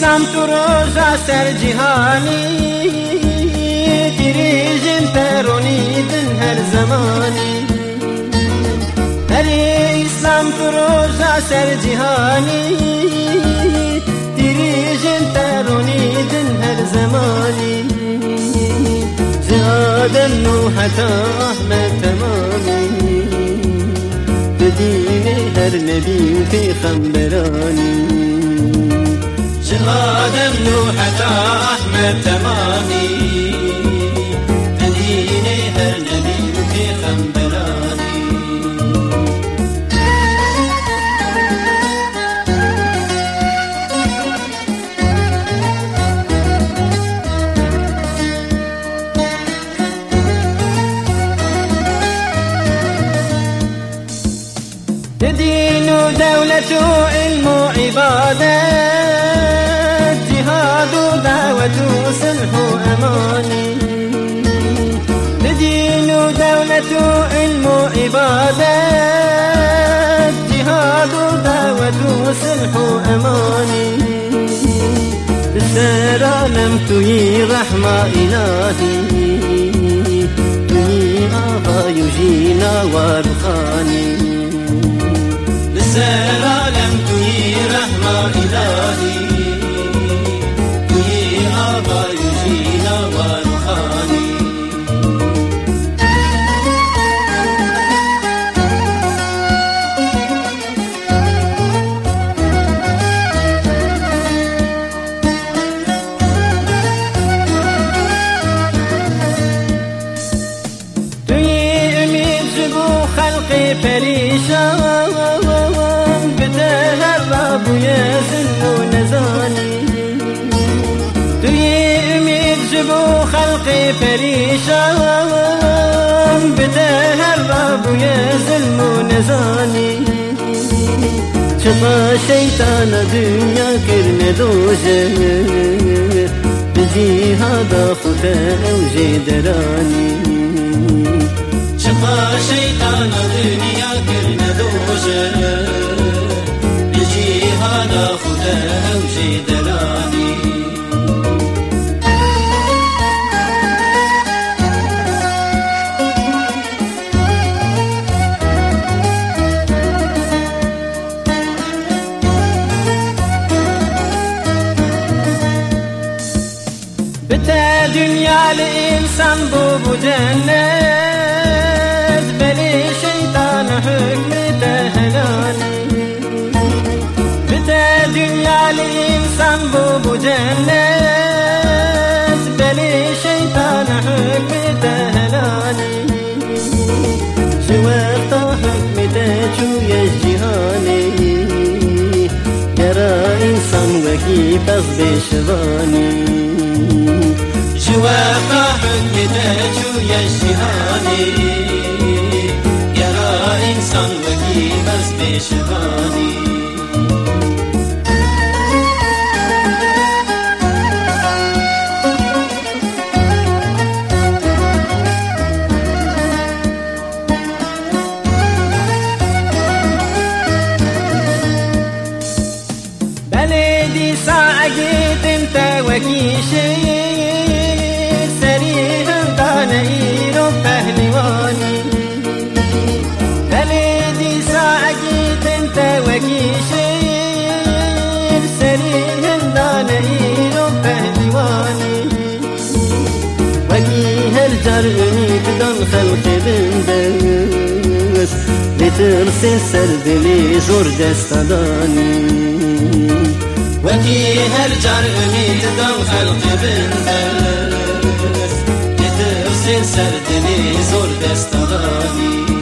سم تو روژا سر جهانی. دریجن پرونیدن هر زمانی. هری سم تو روژا سر جهانی. دریجن پرونیدن هر زمانی. جهادن و حتی احمد تمامی. به هر نبی و پیغمبرانی. آدم نوح أحمد تمامي. دين ودولة علم عبادة. صلح أماني لدين ودولة علم عبادة جهاد دعوة صلح أماني بالسير لم تهي رحمة إلهي پریشان بده هر را بوی سن و نزانی. توی امید جبو خلق پریشان بده هر را بوی ظلم و نزانی. چپا شیطان دنیا کرن دوشه بزی هادا خود اوجه درانی. چپا شیطان öte dünyalı insan bu bu cennet. Beni şeytan hükmü de helal Öte dünyalı insan bu bu cennet. Beni şeytan hükmü de helal. Süveta hükmü de çuyez cihani Yara insan ve ki pez جوارتا حكمته شو يجهاني يرى إنسان وكي بس بشواني ساعقيت انت وكيها الجرمي بدن خلق بندس لترسي سردلي زور دستداني وكي هرجر أميت دم خلق بندس يترسل سردني زور دستغاني